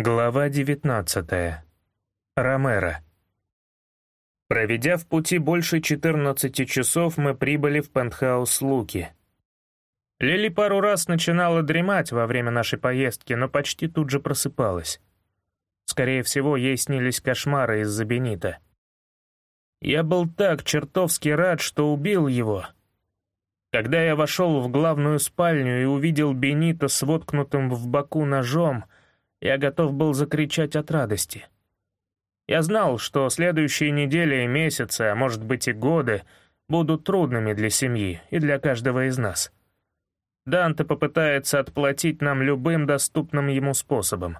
Глава 19. Ромеро. Проведя в пути больше 14 часов, мы прибыли в пентхаус Луки. Лили пару раз начинала дремать во время нашей поездки, но почти тут же просыпалась. Скорее всего, ей снились кошмары из-за Бенита. Я был так чертовски рад, что убил его. Когда я вошел в главную спальню и увидел Бенита с воткнутым в боку ножом — я готов был закричать от радости. Я знал, что следующие недели и месяцы, а может быть и годы, будут трудными для семьи и для каждого из нас. Данте попытается отплатить нам любым доступным ему способом.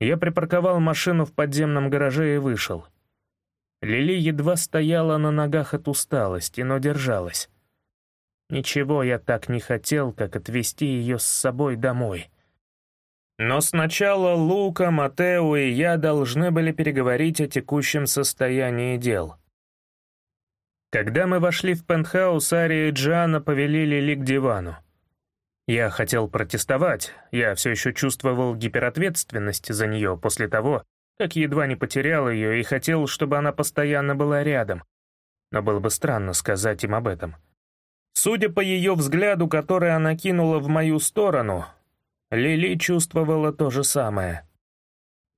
Я припарковал машину в подземном гараже и вышел. Лили едва стояла на ногах от усталости, но держалась. Ничего я так не хотел, как отвезти ее с собой домой — но сначала Лука, Матео и я должны были переговорить о текущем состоянии дел. Когда мы вошли в пентхаус, Ария и Джиана повели Лили к дивану. Я хотел протестовать, я все еще чувствовал гиперответственность за нее после того, как едва не потерял ее и хотел, чтобы она постоянно была рядом. Но было бы странно сказать им об этом. Судя по ее взгляду, который она кинула в мою сторону, Лили чувствовала то же самое.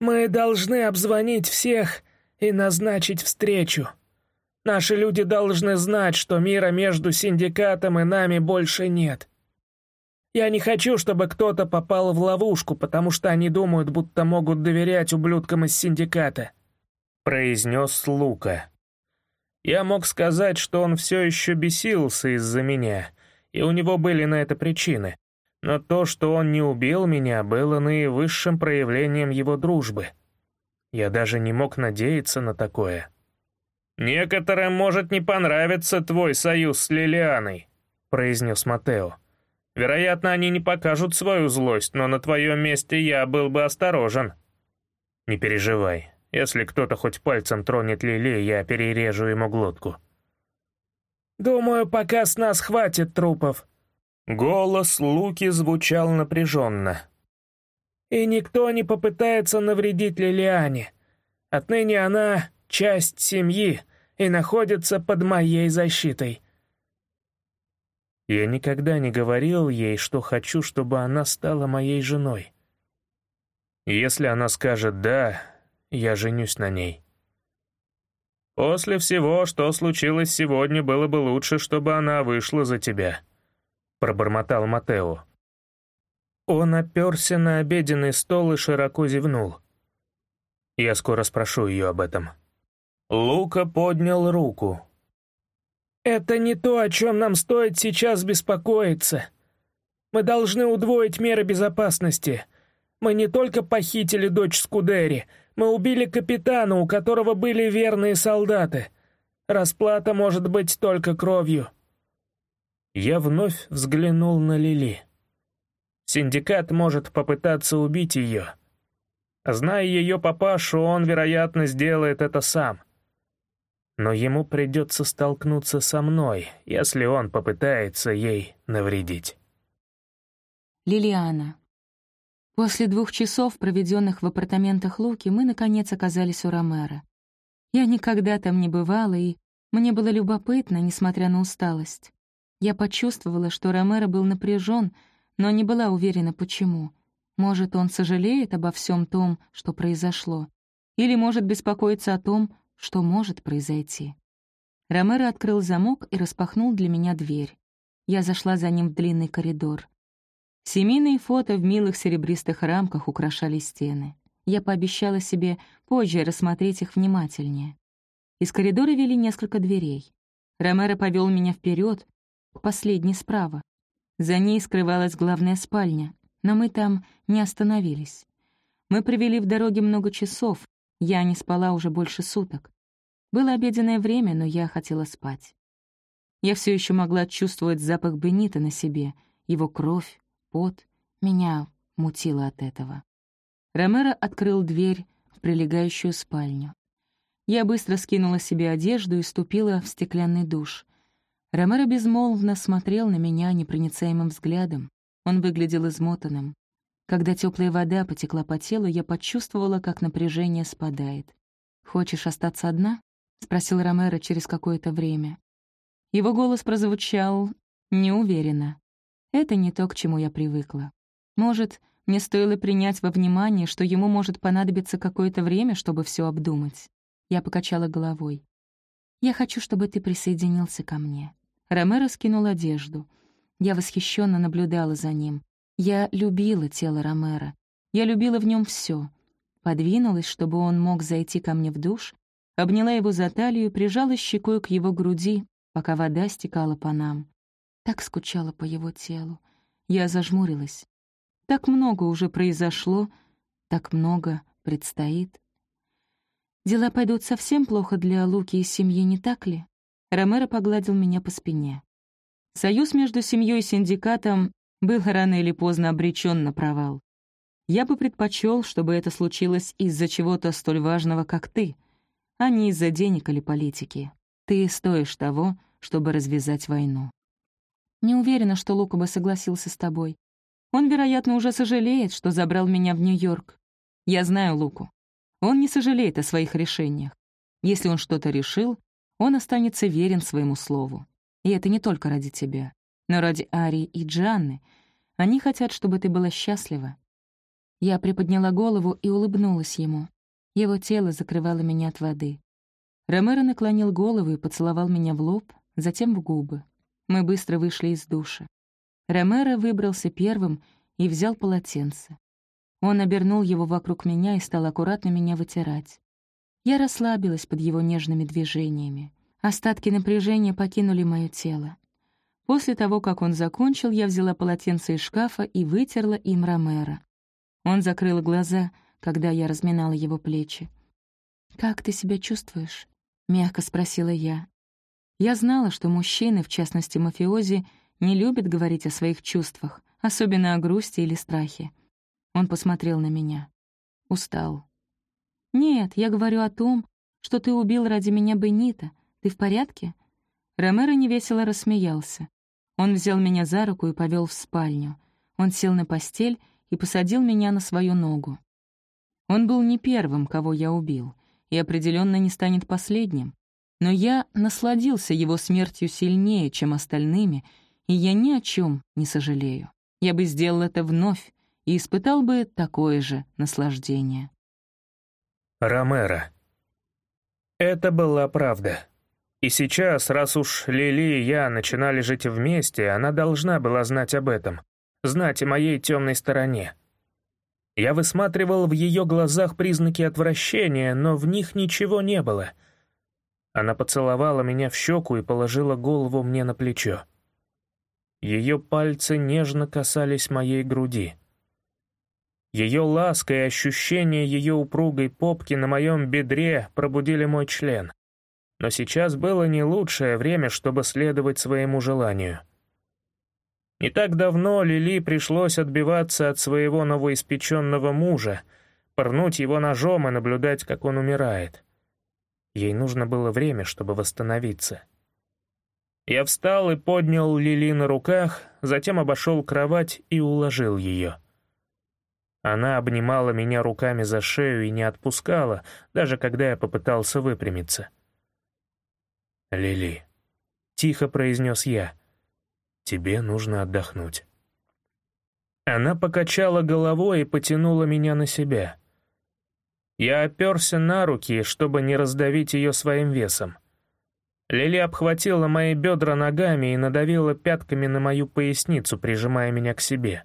«Мы должны обзвонить всех и назначить встречу. Наши люди должны знать, что мира между синдикатом и нами больше нет. Я не хочу, чтобы кто-то попал в ловушку, потому что они думают, будто могут доверять ублюдкам из синдиката», — произнес Лука. Я мог сказать, что он все еще бесился из-за меня, и у него были на это причины. Но то, что он не убил меня, было наивысшим проявлением его дружбы. Я даже не мог надеяться на такое. «Некоторым может не понравиться твой союз с Лилианой», — произнес Матео. «Вероятно, они не покажут свою злость, но на твоем месте я был бы осторожен». «Не переживай. Если кто-то хоть пальцем тронет Лили, я перережу ему глотку». «Думаю, пока с нас хватит трупов», Голос Луки звучал напряженно. «И никто не попытается навредить Лилиане. Отныне она — часть семьи и находится под моей защитой». Я никогда не говорил ей, что хочу, чтобы она стала моей женой. Если она скажет «да», я женюсь на ней. После всего, что случилось сегодня, было бы лучше, чтобы она вышла за тебя пробормотал Матео. Он оперся на обеденный стол и широко зевнул. Я скоро спрошу ее об этом. Лука поднял руку. «Это не то, о чем нам стоит сейчас беспокоиться. Мы должны удвоить меры безопасности. Мы не только похитили дочь Скудери, мы убили капитана, у которого были верные солдаты. Расплата может быть только кровью». Я вновь взглянул на Лили. Синдикат может попытаться убить ее. Зная ее папашу, он, вероятно, сделает это сам. Но ему придется столкнуться со мной, если он попытается ей навредить. Лилиана. После двух часов, проведенных в апартаментах Луки, мы, наконец, оказались у Ромера. Я никогда там не бывала, и мне было любопытно, несмотря на усталость. Я почувствовала, что Ромеро был напряжен, но не была уверена, почему. Может, он сожалеет обо всем том, что произошло, или может беспокоиться о том, что может произойти. Ромеро открыл замок и распахнул для меня дверь. Я зашла за ним в длинный коридор. Семейные фото в милых серебристых рамках украшали стены. Я пообещала себе позже рассмотреть их внимательнее. Из коридора вели несколько дверей. Ромеро повел меня вперед, последней справа. За ней скрывалась главная спальня, но мы там не остановились. Мы провели в дороге много часов, я не спала уже больше суток. Было обеденное время, но я хотела спать. Я все еще могла чувствовать запах Бенита на себе, его кровь, пот. Меня мутило от этого. Ромеро открыл дверь в прилегающую спальню. Я быстро скинула себе одежду и ступила в стеклянный душ. Ромеро безмолвно смотрел на меня непроницаемым взглядом. Он выглядел измотанным. Когда теплая вода потекла по телу, я почувствовала, как напряжение спадает. «Хочешь остаться одна?» — спросил Ромеро через какое-то время. Его голос прозвучал неуверенно. Это не то, к чему я привыкла. Может, мне стоило принять во внимание, что ему может понадобиться какое-то время, чтобы все обдумать. Я покачала головой. «Я хочу, чтобы ты присоединился ко мне». Ромеро скинул одежду. Я восхищенно наблюдала за ним. Я любила тело Ромеро. Я любила в нем все. Подвинулась, чтобы он мог зайти ко мне в душ, обняла его за талию и прижала щекой к его груди, пока вода стекала по нам. Так скучала по его телу. Я зажмурилась. Так много уже произошло, так много предстоит. Дела пойдут совсем плохо для Луки и семьи, не так ли? Ромеро погладил меня по спине. Союз между семьей и синдикатом был рано или поздно обречен на провал. Я бы предпочел, чтобы это случилось из-за чего-то столь важного, как ты, а не из-за денег или политики. Ты стоишь того, чтобы развязать войну. Не уверена, что Лука бы согласился с тобой. Он, вероятно, уже сожалеет, что забрал меня в Нью-Йорк. Я знаю Луку. Он не сожалеет о своих решениях. Если он что-то решил, он останется верен своему слову. И это не только ради тебя, но ради Арии и Джанны. Они хотят, чтобы ты была счастлива. Я приподняла голову и улыбнулась ему. Его тело закрывало меня от воды. Ромеро наклонил голову и поцеловал меня в лоб, затем в губы. Мы быстро вышли из душа. Ромеро выбрался первым и взял полотенце. Он обернул его вокруг меня и стал аккуратно меня вытирать. Я расслабилась под его нежными движениями. Остатки напряжения покинули мое тело. После того, как он закончил, я взяла полотенце из шкафа и вытерла им Ромеро. Он закрыл глаза, когда я разминала его плечи. «Как ты себя чувствуешь?» — мягко спросила я. Я знала, что мужчины, в частности мафиози, не любят говорить о своих чувствах, особенно о грусти или страхе. Он посмотрел на меня. Устал. «Нет, я говорю о том, что ты убил ради меня Бенита. Ты в порядке?» Ромеро невесело рассмеялся. Он взял меня за руку и повел в спальню. Он сел на постель и посадил меня на свою ногу. Он был не первым, кого я убил, и определенно не станет последним. Но я насладился его смертью сильнее, чем остальными, и я ни о чем не сожалею. Я бы сделал это вновь и испытал бы такое же наслаждение. Ромеро. Это была правда. И сейчас, раз уж Лили и я начинали жить вместе, она должна была знать об этом, знать о моей темной стороне. Я высматривал в ее глазах признаки отвращения, но в них ничего не было — она поцеловала меня в щеку и положила голову мне на плечо. Ее пальцы нежно касались моей груди. Ее ласка и ощущение ее упругой попки на моем бедре пробудили мой член. Но сейчас было не лучшее время, чтобы следовать своему желанию. Не так давно Лили пришлось отбиваться от своего новоиспеченного мужа, пырнуть его ножом и наблюдать, как он умирает. Ей нужно было время, чтобы восстановиться. Я встал и поднял Лили на руках, затем обошел кровать и уложил ее. Она обнимала меня руками за шею и не отпускала, даже когда я попытался выпрямиться. «Лили», — тихо произнес я, — «тебе нужно отдохнуть». Она покачала головой и потянула меня на себя. Я оперся на руки, чтобы не раздавить ее своим весом. Лили обхватила мои бедра ногами и надавила пятками на мою поясницу, прижимая меня к себе.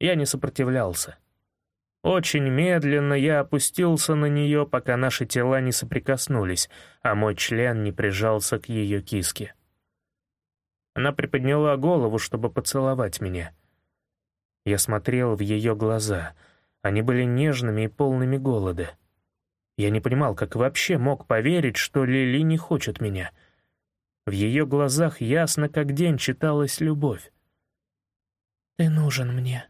Я не сопротивлялся. Очень медленно я опустился на нее, пока наши тела не соприкоснулись, а мой член не прижался к ее киске. Она приподняла голову, чтобы поцеловать меня. Я смотрел в ее глаза — они были нежными и полными голода. Я не понимал, как вообще мог поверить, что Лили не хочет меня. В ее глазах ясно как день читалась любовь. «Ты нужен мне», —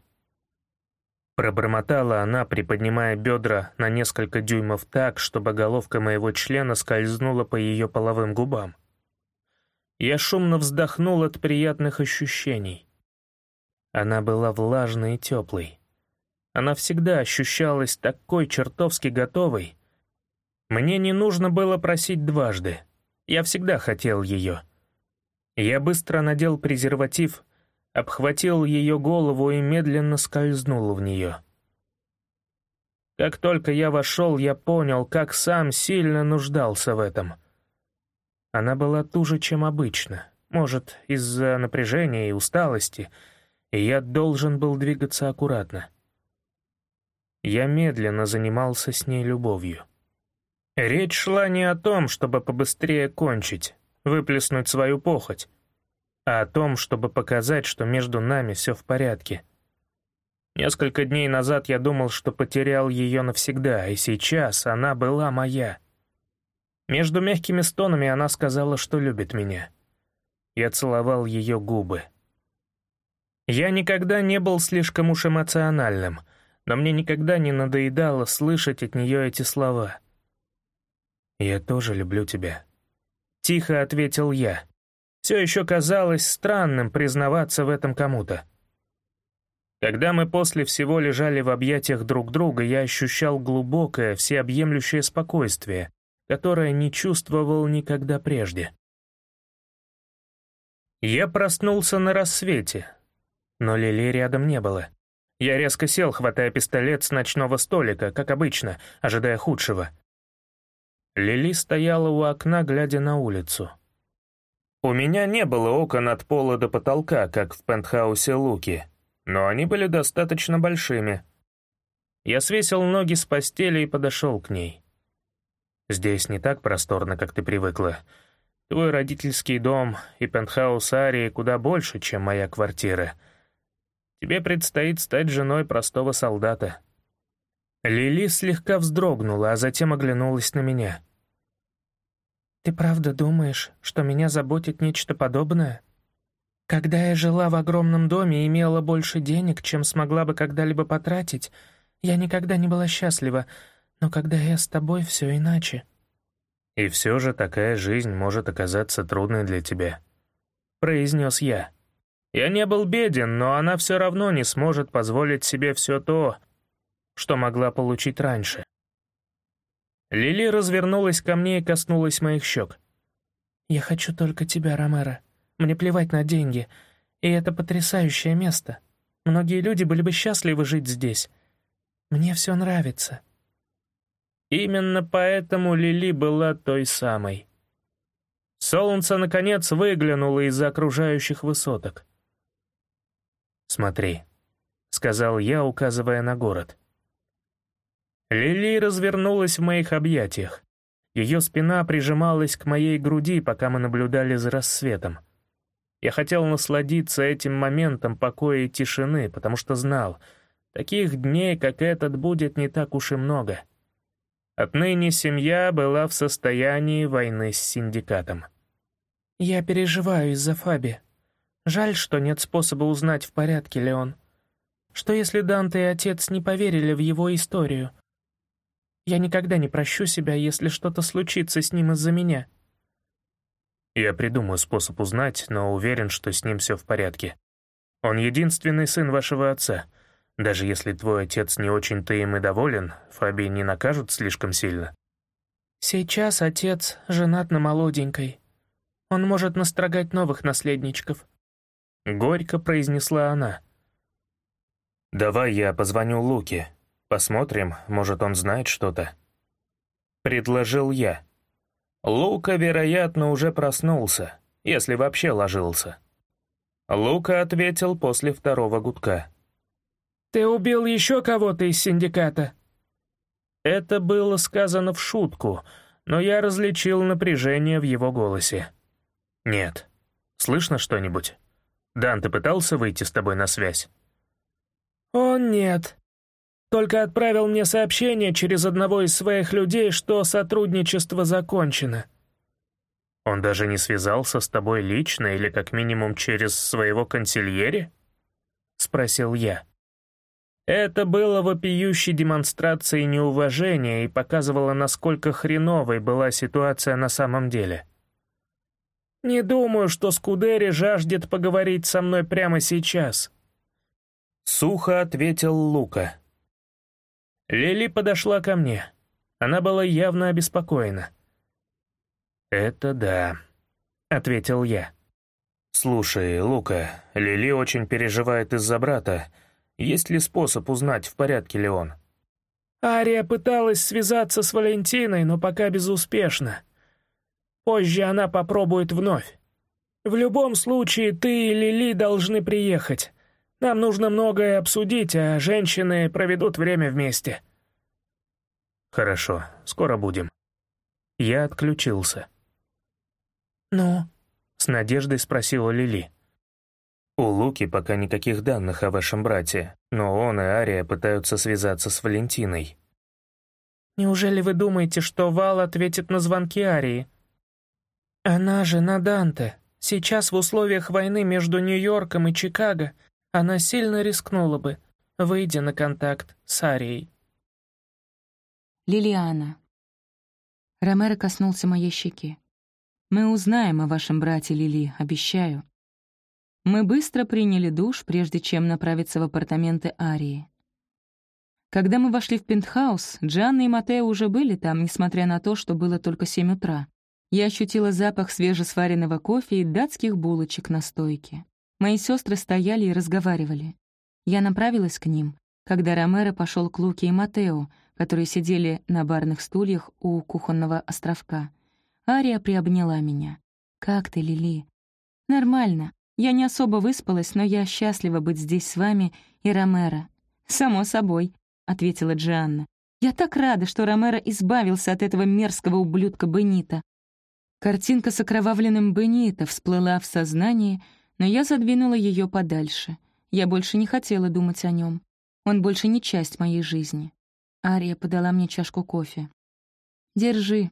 пробормотала она, приподнимая бедра на несколько дюймов так, чтобы головка моего члена скользнула по ее половым губам. Я шумно вздохнул от приятных ощущений. Она была влажной и теплой. Она всегда ощущалась такой чертовски готовой. Мне не нужно было просить дважды. Я всегда хотел ее. Я быстро надел презерватив, обхватил ее голову и медленно скользнул в нее. Как только я вошел, я понял, как сам сильно нуждался в этом. Она была туже, чем обычно, может, из-за напряжения и усталости, и я должен был двигаться аккуратно. Я медленно занимался с ней любовью. Речь шла не о том, чтобы побыстрее кончить, выплеснуть свою похоть, а о том, чтобы показать, что между нами все в порядке. Несколько дней назад я думал, что потерял ее навсегда, и сейчас она была моя. Между мягкими стонами она сказала, что любит меня. Я целовал ее губы. Я никогда не был слишком уж эмоциональным — но мне никогда не надоедало слышать от нее эти слова. «Я тоже люблю тебя», — тихо ответил я. Все еще казалось странным признаваться в этом кому-то. Когда мы после всего лежали в объятиях друг друга, я ощущал глубокое, всеобъемлющее спокойствие, которое не чувствовал никогда прежде. Я проснулся на рассвете, но Лили рядом не было. Я резко сел, хватая пистолет с ночного столика, как обычно, ожидая худшего. Лили стояла у окна, глядя на улицу. У меня не было окон от пола до потолка, как в пентхаусе Луки, но они были достаточно большими. Я свесил ноги с постели и подошел к ней. «Здесь не так просторно, как ты привыкла. Твой родительский дом и пентхаус Арии куда больше, чем моя квартира — Тебе предстоит стать женой простого солдата». Лили слегка вздрогнула, а затем оглянулась на меня. «Ты правда думаешь, что меня заботит нечто подобное? Когда я жила в огромном доме и имела больше денег, чем смогла бы когда-либо потратить, я никогда не была счастлива, но когда я с тобой, все иначе». «И все же такая жизнь может оказаться трудной для тебя», — произнес я. Я не был беден, но она все равно не сможет позволить себе все то, что могла получить раньше. Лили развернулась ко мне и коснулась моих щек. «Я хочу только тебя, Ромеро. Мне плевать на деньги. И это потрясающее место. Многие люди были бы счастливы жить здесь. Мне все нравится». Именно поэтому Лили была той самой. Солнце, наконец, выглянуло из-за окружающих высоток. «Смотри», — сказал я, указывая на город. Лили развернулась в моих объятиях. Ее спина прижималась к моей груди, пока мы наблюдали за рассветом. Я хотел насладиться этим моментом покоя и тишины, потому что знал, таких дней, как этот, будет не так уж и много. Отныне семья была в состоянии войны с синдикатом. «Я переживаю из-за Фаби», Жаль, что нет способа узнать, в порядке ли он. Что если Данте и отец не поверили в его историю? Я никогда не прощу себя, если что-то случится с ним из-за меня. Я придумаю способ узнать, но уверен, что с ним все в порядке. Он единственный сын вашего отца. Даже если твой отец не очень-то им и доволен, Фаби не накажут слишком сильно. Сейчас отец женат на молоденькой. Он может настрогать новых наследничков. — горько произнесла она. «Давай я позвоню Луке. Посмотрим, может, он знает что-то». Предложил я. Лука, вероятно, уже проснулся, если вообще ложился. Лука ответил после второго гудка. «Ты убил еще кого-то из синдиката?» Это было сказано в шутку, но я различил напряжение в его голосе. «Нет. Слышно что-нибудь?» Дан, ты пытался выйти с тобой на связь?» «Он нет. Только отправил мне сообщение через одного из своих людей, что сотрудничество закончено». «Он даже не связался с тобой лично или как минимум через своего консильери?» — спросил я. Это было вопиющей демонстрацией неуважения и показывало, насколько хреновой была ситуация на самом деле. Не думаю, что Скудери жаждет поговорить со мной прямо сейчас». Сухо ответил Лука. Лили подошла ко мне. Она была явно обеспокоена. «Это да», — ответил я. «Слушай, Лука, Лили очень переживает из-за брата. Есть ли способ узнать, в порядке ли он?» Ария пыталась связаться с Валентиной, но пока безуспешно. Позже она попробует вновь. В любом случае, ты и Лили должны приехать. Нам нужно многое обсудить, а женщины проведут время вместе». «Хорошо, скоро будем». Я отключился. «Ну?» — с надеждой спросила Лили. «У Луки пока никаких данных о вашем брате, но он и Ария пытаются связаться с Валентиной». «Неужели вы думаете, что Вал ответит на звонки Арии?» «Она же на Данте. Сейчас в условиях войны между Нью-Йорком и Чикаго она сильно рискнула бы, выйдя на контакт с Арией. Лилиана. Ромеро коснулся моей щеки. «Мы узнаем о вашем брате Лили, обещаю». Мы быстро приняли душ, прежде чем направиться в апартаменты Арии. Когда мы вошли в пентхаус, Джанна и Матео уже были там, несмотря на то, что было только семь утра. Я ощутила запах свежесваренного кофе и датских булочек на стойке. Мои сестры стояли и разговаривали. Я направилась к ним, когда Ромеро пошел к Луке и Матео, которые сидели на барных стульях у кухонного островка. Ария приобняла меня. «Как ты, Лили?» «Нормально. Я не особо выспалась, но я счастлива быть здесь с вами и Ромеро». «Само собой», — ответила Джианна. «Я так рада, что Ромеро избавился от этого мерзкого ублюдка Бенита». Картинка с окровавленным Бенита всплыла в сознании — но я задвинула ее подальше. Я больше не хотела думать о нем. Он больше не часть моей жизни. Ария подала мне чашку кофе. «Держи.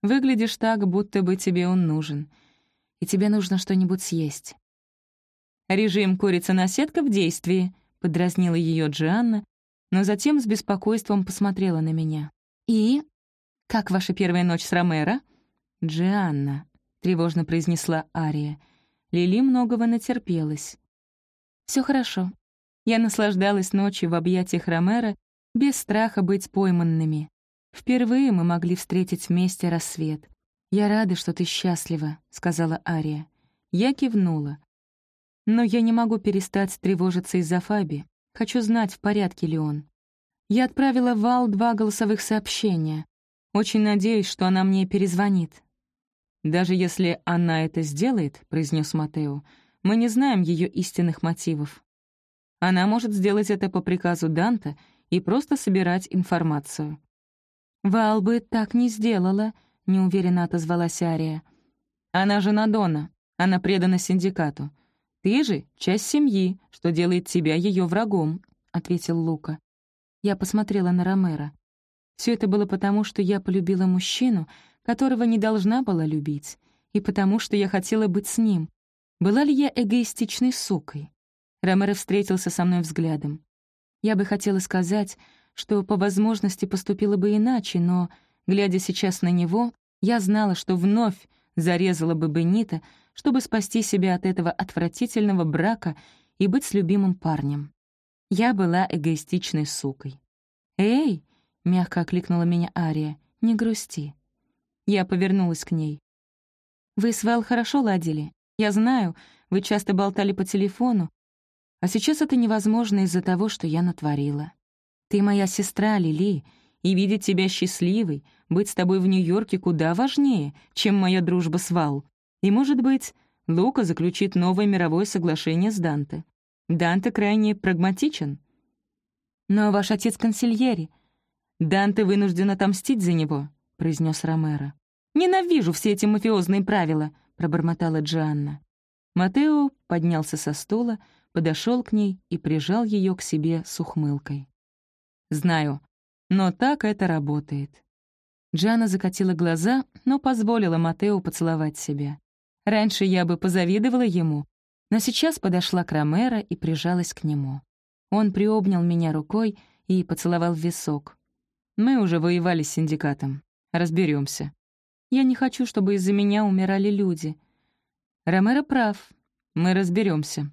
Выглядишь так, будто бы тебе он нужен. И тебе нужно что-нибудь съесть». «Режим курица-наседка в действии», — подразнила ее Джианна, но затем с беспокойством посмотрела на меня. «И? Как ваша первая ночь с Ромеро?» «Джианна», — тревожно произнесла Ария, — Лили многого натерпелась. Все хорошо. Я наслаждалась ночью в объятиях Ромера без страха быть пойманными. Впервые мы могли встретить вместе рассвет. «Я рада, что ты счастлива», — сказала Ария. Я кивнула. «Но я не могу перестать тревожиться из-за Фаби. Хочу знать, в порядке ли он». Я отправила Вал два голосовых сообщения. Очень надеюсь, что она мне перезвонит. «Даже если она это сделает», — произнес Матео, «мы не знаем ее истинных мотивов. Она может сделать это по приказу Данта и просто собирать информацию». «Вал бы так не сделала», — неуверенно отозвалась Ария. «Она жена Дона, она предана синдикату. Ты же — часть семьи, что делает тебя ее врагом», — ответил Лука. Я посмотрела на Ромера. Все это было потому, что я полюбила мужчину, которого не должна была любить, и потому что я хотела быть с ним. Была ли я эгоистичной сукой? Ромеро встретился со мной взглядом. Я бы хотела сказать, что по возможности поступила бы иначе, но, глядя сейчас на него, я знала, что вновь зарезала бы Бенита, чтобы спасти себя от этого отвратительного брака и быть с любимым парнем. Я была эгоистичной сукой. «Эй!» — мягко окликнула меня Ария. «Не грусти. Я повернулась к ней. «Вы с Вэл хорошо ладили. Я знаю, вы часто болтали по телефону, а сейчас это невозможно из-за того, что я натворила. Ты моя сестра, Лили, и видеть тебя счастливой, быть с тобой в Нью-Йорке куда важнее, чем моя дружба с Вал. И, может быть, Лука заключит новое мировое соглашение с Данте. Данте крайне прагматичен. Но ваш отец консильери. Данте вынужден отомстить за него произнес Ромеро. «Ненавижу все эти мафиозные правила», — пробормотала Джанна. Матео поднялся со стула, подошел к ней и прижал ее к себе с ухмылкой. «Знаю, но так это работает». Джана закатила глаза, но позволила Матео поцеловать себя. Раньше я бы позавидовала ему, но сейчас подошла к Ромеро и прижалась к нему. Он приобнял меня рукой и поцеловал в висок. Мы уже воевали с синдикатом. Разберемся. Я не хочу, чтобы из-за меня умирали люди. Ромеро прав. Мы разберемся.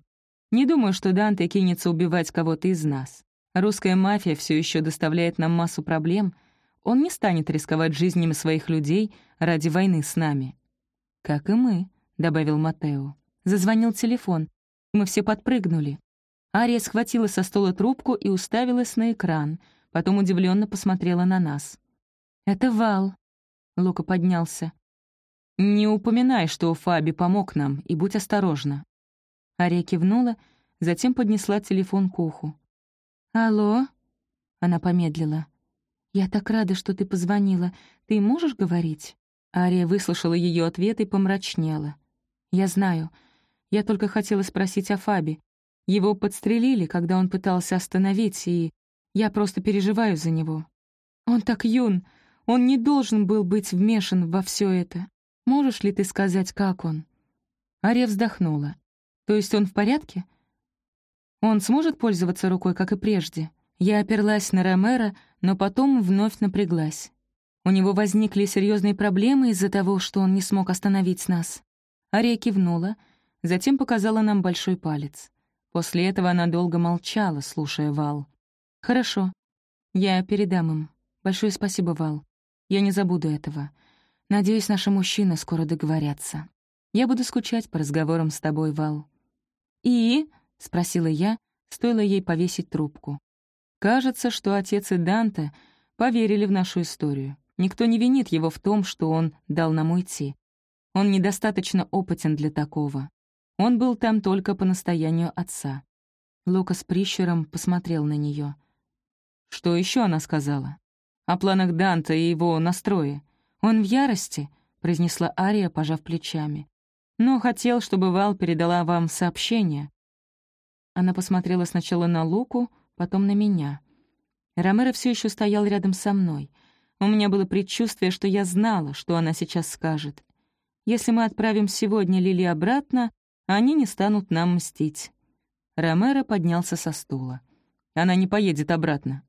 Не думаю, что Данте кинется убивать кого-то из нас. Русская мафия все еще доставляет нам массу проблем. Он не станет рисковать жизнями своих людей ради войны с нами». «Как и мы», — добавил Матео. Зазвонил телефон. Мы все подпрыгнули. Ария схватила со стола трубку и уставилась на экран, потом удивленно посмотрела на нас. «Это Вал», — Лука поднялся. «Не упоминай, что Фаби помог нам, и будь осторожна». Ария кивнула, затем поднесла телефон к уху. «Алло?» Она помедлила. «Я так рада, что ты позвонила. Ты можешь говорить?» Ария выслушала ее ответ и помрачнела. «Я знаю. Я только хотела спросить о Фаби. Его подстрелили, когда он пытался остановить, и я просто переживаю за него. Он так юн, он не должен был быть вмешан во все это. Можешь ли ты сказать, как он?» Ария вздохнула. «То есть он в порядке?» «Он сможет пользоваться рукой, как и прежде?» Я оперлась на Ромера, но потом вновь напряглась. У него возникли серьезные проблемы из-за того, что он не смог остановить нас. Ария кивнула, затем показала нам большой палец. После этого она долго молчала, слушая Вал. «Хорошо. Я передам им. Большое спасибо, Вал. Я не забуду этого. Надеюсь, наши мужчины скоро договорятся. Я буду скучать по разговорам с тобой, Вал». «И?» — спросила я, стоило ей повесить трубку. Кажется, что отец и Данте поверили в нашу историю. Никто не винит его в том, что он дал нам уйти. Он недостаточно опытен для такого. Он был там только по настоянию отца. Лука с прищуром посмотрел на нее. Что еще она сказала? О планах Данте и его настрое. Он в ярости, произнесла Ария, пожав плечами. Но хотел, чтобы Вал передала вам сообщение. Она посмотрела сначала на Луку, потом на меня. Ромеро все еще стоял рядом со мной — у меня было предчувствие, что я знала, что она сейчас скажет. Если мы отправим сегодня Лили обратно, они не станут нам мстить. Ромеро поднялся со стула. Она не поедет обратно.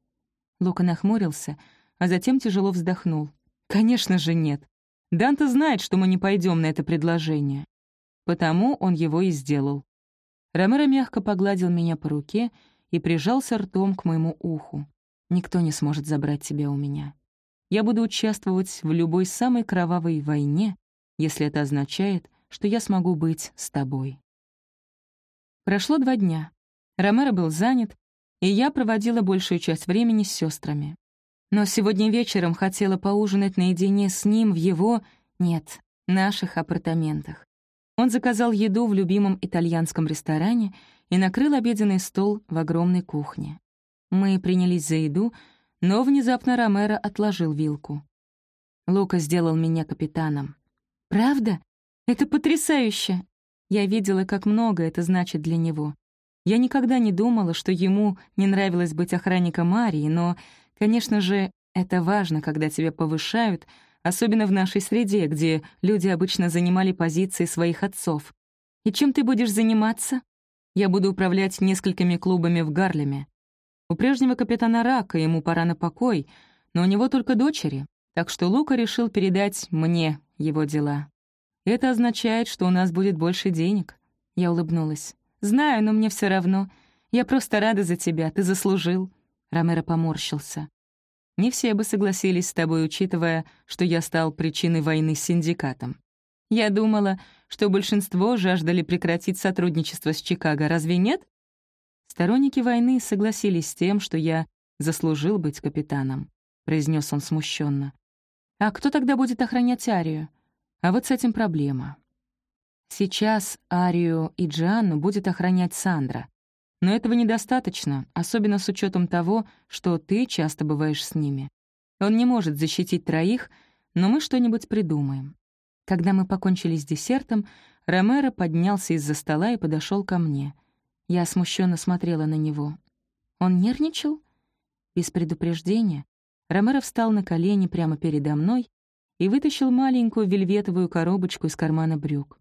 Лука нахмурился, а затем тяжело вздохнул. «Конечно же нет. Данте знает, что мы не пойдем на это предложение. Потому он его и сделал». Ромеро мягко погладил меня по руке и прижался ртом к моему уху. «Никто не сможет забрать тебя у меня. Я буду участвовать в любой самой кровавой войне, если это означает, что я смогу быть с тобой. Прошло два дня. Ромеро был занят, и я проводила большую часть времени с сестрами. Но сегодня вечером хотела поужинать наедине с ним в его, нет, наших апартаментах. Он заказал еду в любимом итальянском ресторане и накрыл обеденный стол в огромной кухне. Мы принялись за еду, но внезапно Ромеро отложил вилку. Лука сделал меня капитаном. «Правда? Это потрясающе!» Я видела, как много это значит для него. Я никогда не думала, что ему не нравилось быть охранником Марии, но, конечно же, это важно, когда тебя повышают, особенно в нашей среде, где люди обычно занимали позиции своих отцов. «И чем ты будешь заниматься?» «Я буду управлять несколькими клубами в Гарлеме. У прежнего капитана Рака ему пора на покой, но у него только дочери, так что Лука решил передать мне его дела. Это означает, что у нас будет больше денег. Я улыбнулась. «Знаю, но мне все равно. Я просто рада за тебя, ты заслужил». Ромеро поморщился. «Не все бы согласились с тобой, учитывая, что я стал причиной войны с синдикатом. Я думала, что большинство жаждали прекратить сотрудничество с Чикаго, разве нет?» Сторонники войны согласились с тем, что я заслужил быть капитаном, произнес он смущенно. А кто тогда будет охранять Арию? А вот с этим проблема. Сейчас Арию и Джианну будет охранять Сандра. Но этого недостаточно, особенно с учетом того, что ты часто бываешь с ними. Он не может защитить троих, но мы что-нибудь придумаем. Когда мы покончили с десертом, Ромеро поднялся из-за стола и подошел ко мне — я смущенно смотрела на него. Он нервничал? Без предупреждения Ромеро встал на колени прямо передо мной и вытащил маленькую вельветовую коробочку из кармана брюк.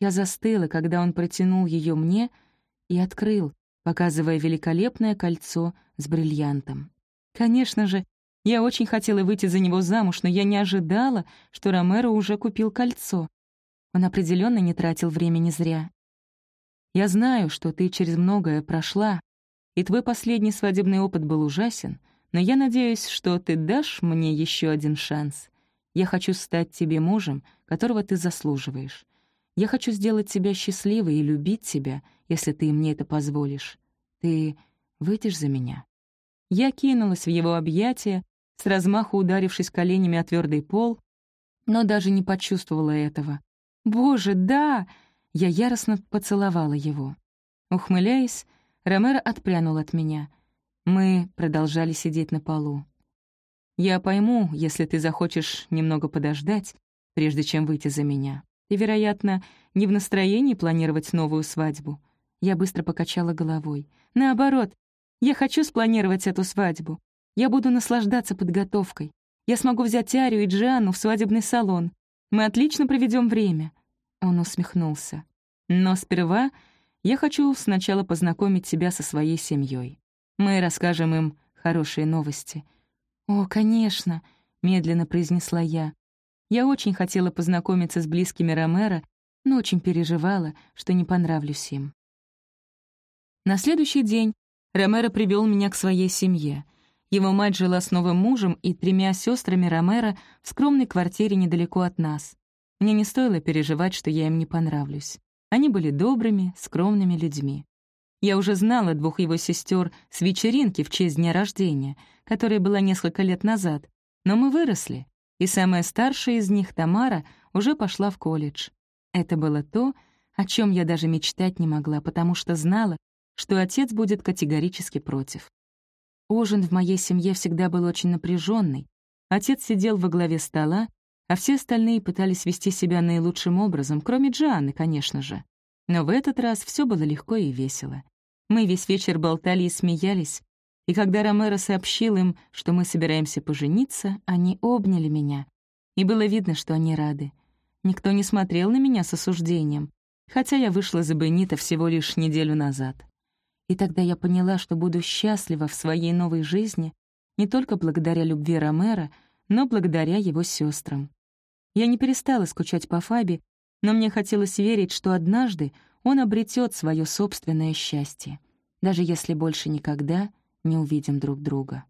Я застыла, когда он протянул ее мне и открыл, показывая великолепное кольцо с бриллиантом. Конечно же, я очень хотела выйти за него замуж, но я не ожидала, что Ромеро уже купил кольцо. Он определенно не тратил времени зря. Я знаю, что ты через многое прошла, и твой последний свадебный опыт был ужасен, но я надеюсь, что ты дашь мне еще один шанс. Я хочу стать тебе мужем, которого ты заслуживаешь. Я хочу сделать тебя счастливой и любить тебя, если ты мне это позволишь. Ты выйдешь за меня?» Я кинулась в его объятия, с размаху ударившись коленями о твердый пол, но даже не почувствовала этого. «Боже, да!» Я яростно поцеловала его. Ухмыляясь, Ромеро отпрянул от меня. Мы продолжали сидеть на полу. «Я пойму, если ты захочешь немного подождать, прежде чем выйти за меня. Ты, вероятно, не в настроении планировать новую свадьбу». Я быстро покачала головой. «Наоборот, я хочу спланировать эту свадьбу. Я буду наслаждаться подготовкой. Я смогу взять Арию и Джиану в свадебный салон. Мы отлично проведем время». Он усмехнулся. «Но сперва я хочу сначала познакомить тебя со своей семьей. Мы расскажем им хорошие новости». «О, конечно», — медленно произнесла я. Я очень хотела познакомиться с близкими Ромеро, но очень переживала, что не понравлюсь им. На следующий день Ромеро привел меня к своей семье — его мать жила с новым мужем и тремя сестрами Ромеро в скромной квартире недалеко от нас. Мне не стоило переживать, что я им не понравлюсь. Они были добрыми, скромными людьми. Я уже знала двух его сестер с вечеринки в честь дня рождения, которая была несколько лет назад, но мы выросли, и самая старшая из них, Тамара, уже пошла в колледж. Это было то, о чем я даже мечтать не могла, потому что знала, что отец будет категорически против. Ужин в моей семье всегда был очень напряженный. Отец сидел во главе стола, а все остальные пытались вести себя наилучшим образом, кроме Джианны, конечно же. Но в этот раз все было легко и весело. Мы весь вечер болтали и смеялись, и когда Ромеро сообщил им, что мы собираемся пожениться, они обняли меня. И было видно, что они рады. Никто не смотрел на меня с осуждением, хотя я вышла за Бенита всего лишь неделю назад. И тогда я поняла, что буду счастлива в своей новой жизни не только благодаря любви Ромера, но благодаря его сестрам. Я не перестала скучать по Фаби, но мне хотелось верить, что однажды он обретет свое собственное счастье, даже если больше никогда не увидим друг друга.